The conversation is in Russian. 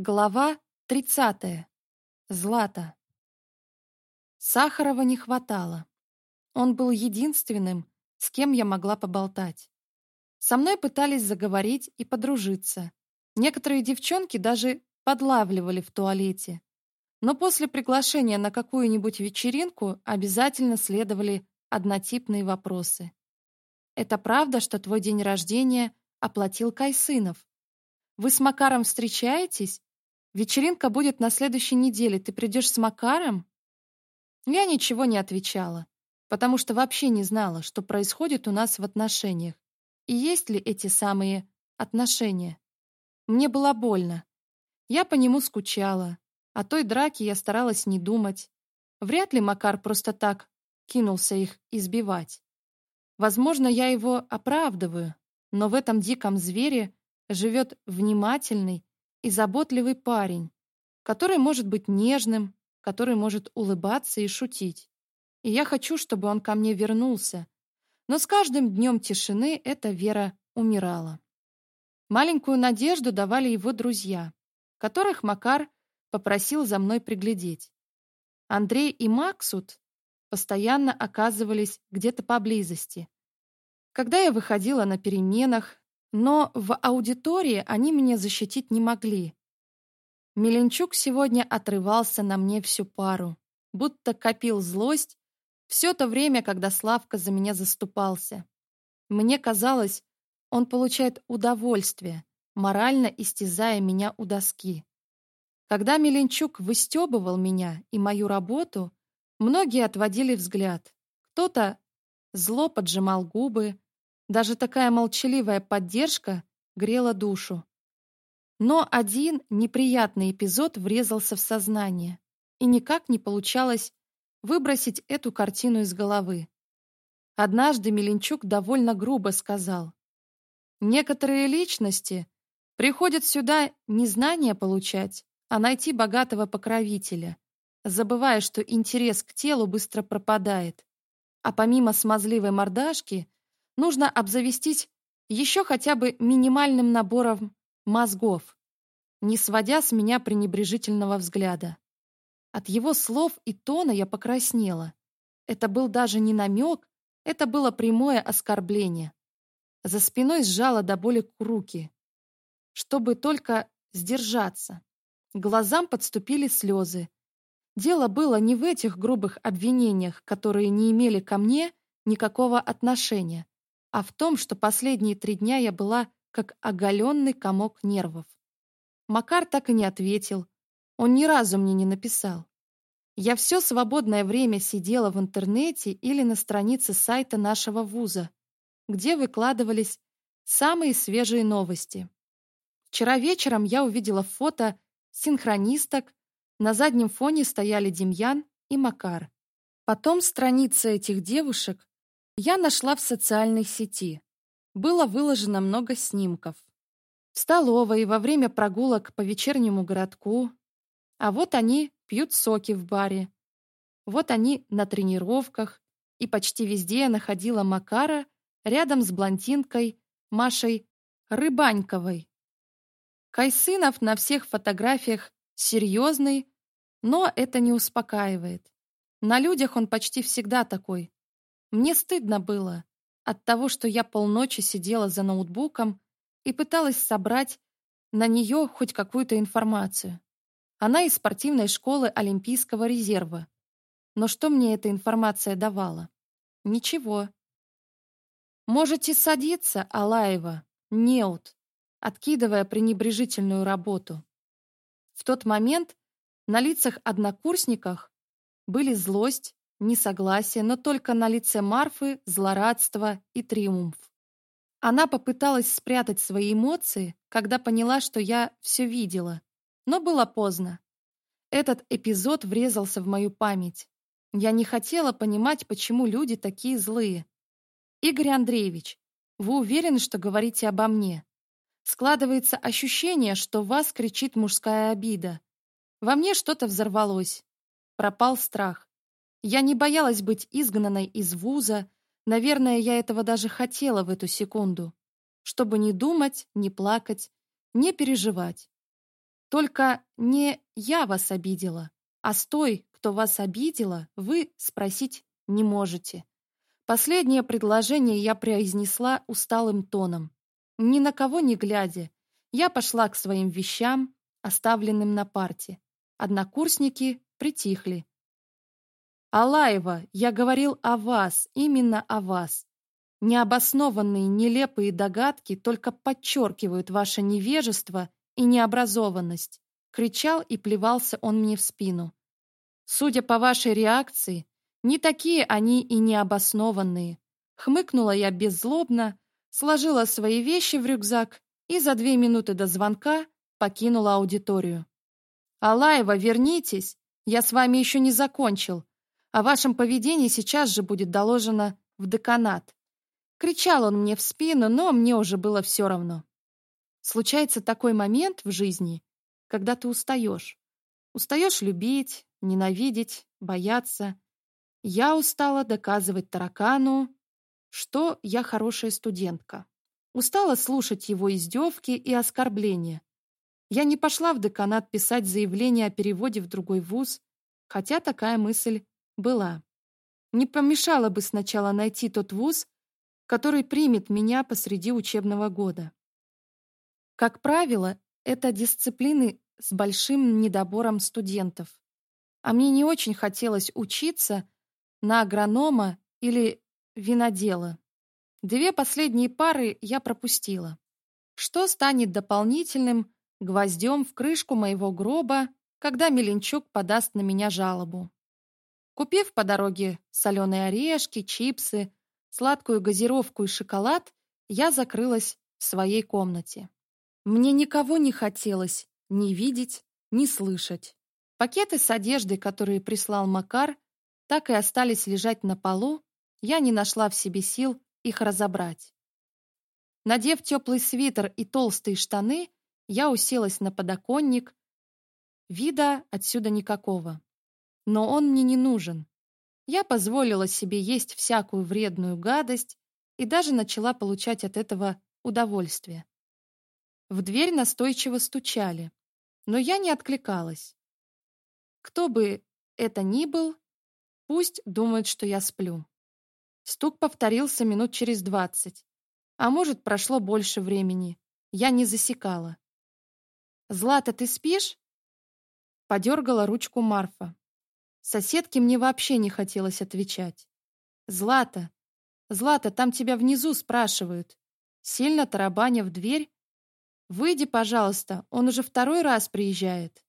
Глава 30. Злата. Сахарова не хватало. Он был единственным, с кем я могла поболтать. Со мной пытались заговорить и подружиться. Некоторые девчонки даже подлавливали в туалете. Но после приглашения на какую-нибудь вечеринку обязательно следовали однотипные вопросы. «Это правда, что твой день рождения оплатил Кайсынов? Вы с Макаром встречаетесь?» Вечеринка будет на следующей неделе. Ты придешь с Макаром? Я ничего не отвечала, потому что вообще не знала, что происходит у нас в отношениях. И есть ли эти самые отношения? Мне было больно. Я по нему скучала. О той драке я старалась не думать. Вряд ли Макар просто так кинулся их избивать. Возможно, я его оправдываю, но в этом диком звере живет внимательный и заботливый парень, который может быть нежным, который может улыбаться и шутить. И я хочу, чтобы он ко мне вернулся. Но с каждым днем тишины эта вера умирала. Маленькую надежду давали его друзья, которых Макар попросил за мной приглядеть. Андрей и Максут постоянно оказывались где-то поблизости. Когда я выходила на переменах, но в аудитории они меня защитить не могли. Меленчук сегодня отрывался на мне всю пару, будто копил злость все то время, когда Славка за меня заступался. Мне казалось, он получает удовольствие, морально истязая меня у доски. Когда Меленчук выстебывал меня и мою работу, многие отводили взгляд. Кто-то зло поджимал губы, даже такая молчаливая поддержка грела душу. Но один неприятный эпизод врезался в сознание, и никак не получалось выбросить эту картину из головы. Однажды Меленчук довольно грубо сказал, «Некоторые личности приходят сюда не знания получать, а найти богатого покровителя, забывая, что интерес к телу быстро пропадает, а помимо смазливой мордашки – нужно обзавестись еще хотя бы минимальным набором мозгов, не сводя с меня пренебрежительного взгляда. От его слов и тона я покраснела. Это был даже не намек, это было прямое оскорбление. За спиной сжала до боли руки, чтобы только сдержаться. Глазам подступили слезы. Дело было не в этих грубых обвинениях, которые не имели ко мне никакого отношения а в том, что последние три дня я была как оголенный комок нервов. Макар так и не ответил. Он ни разу мне не написал. Я все свободное время сидела в интернете или на странице сайта нашего вуза, где выкладывались самые свежие новости. Вчера вечером я увидела фото синхронисток. На заднем фоне стояли Демьян и Макар. Потом страницы этих девушек я нашла в социальной сети. Было выложено много снимков. В столовой, во время прогулок по вечернему городку. А вот они пьют соки в баре. Вот они на тренировках. И почти везде я находила Макара рядом с блондинкой Машей Рыбаньковой. Кайсынов на всех фотографиях серьезный, но это не успокаивает. На людях он почти всегда такой, мне стыдно было от того, что я полночи сидела за ноутбуком и пыталась собрать на нее хоть какую-то информацию. Она из спортивной школы Олимпийского резерва. Но что мне эта информация давала? Ничего. «Можете садиться, Алаева, неут», откидывая пренебрежительную работу. В тот момент на лицах однокурсниках были злость, несогласие, но только на лице Марфы злорадство и триумф. Она попыталась спрятать свои эмоции, когда поняла, что я все видела, но было поздно. Этот эпизод врезался в мою память. Я не хотела понимать, почему люди такие злые. «Игорь Андреевич, вы уверены, что говорите обо мне? Складывается ощущение, что вас кричит мужская обида. Во мне что-то взорвалось. Пропал страх. Я не боялась быть изгнанной из вуза, наверное, я этого даже хотела в эту секунду, чтобы не думать, не плакать, не переживать. Только не я вас обидела, а с той, кто вас обидела, вы спросить не можете. Последнее предложение я произнесла усталым тоном. Ни на кого не глядя, я пошла к своим вещам, оставленным на парте. Однокурсники притихли. «Алаева, я говорил о вас, именно о вас. Необоснованные, нелепые догадки только подчеркивают ваше невежество и необразованность», — кричал и плевался он мне в спину. «Судя по вашей реакции, не такие они и необоснованные». Хмыкнула я беззлобно, сложила свои вещи в рюкзак и за две минуты до звонка покинула аудиторию. «Алаева, вернитесь! Я с вами еще не закончил!» О вашем поведении сейчас же будет доложено в деканат. Кричал он мне в спину, но мне уже было все равно. Случается такой момент в жизни, когда ты устаешь. Устаешь любить, ненавидеть, бояться. Я устала доказывать таракану, что я хорошая студентка. Устала слушать его издевки и оскорбления. Я не пошла в деканат писать заявление о переводе в другой вуз, хотя такая мысль была. Не помешало бы сначала найти тот вуз, который примет меня посреди учебного года. Как правило, это дисциплины с большим недобором студентов. А мне не очень хотелось учиться на агронома или винодела. Две последние пары я пропустила. Что станет дополнительным гвоздем в крышку моего гроба, когда Меленчук подаст на меня жалобу? Купив по дороге соленые орешки, чипсы, сладкую газировку и шоколад, я закрылась в своей комнате. Мне никого не хотелось ни видеть, ни слышать. Пакеты с одеждой, которые прислал Макар, так и остались лежать на полу, я не нашла в себе сил их разобрать. Надев теплый свитер и толстые штаны, я уселась на подоконник. Вида отсюда никакого но он мне не нужен. Я позволила себе есть всякую вредную гадость и даже начала получать от этого удовольствие. В дверь настойчиво стучали, но я не откликалась. Кто бы это ни был, пусть думает, что я сплю. Стук повторился минут через двадцать, а может, прошло больше времени. Я не засекала. «Злата, ты спишь?» Подергала ручку Марфа. Соседке мне вообще не хотелось отвечать. «Злата! Злата, там тебя внизу спрашивают!» Сильно тарабаня в дверь. «Выйди, пожалуйста, он уже второй раз приезжает!»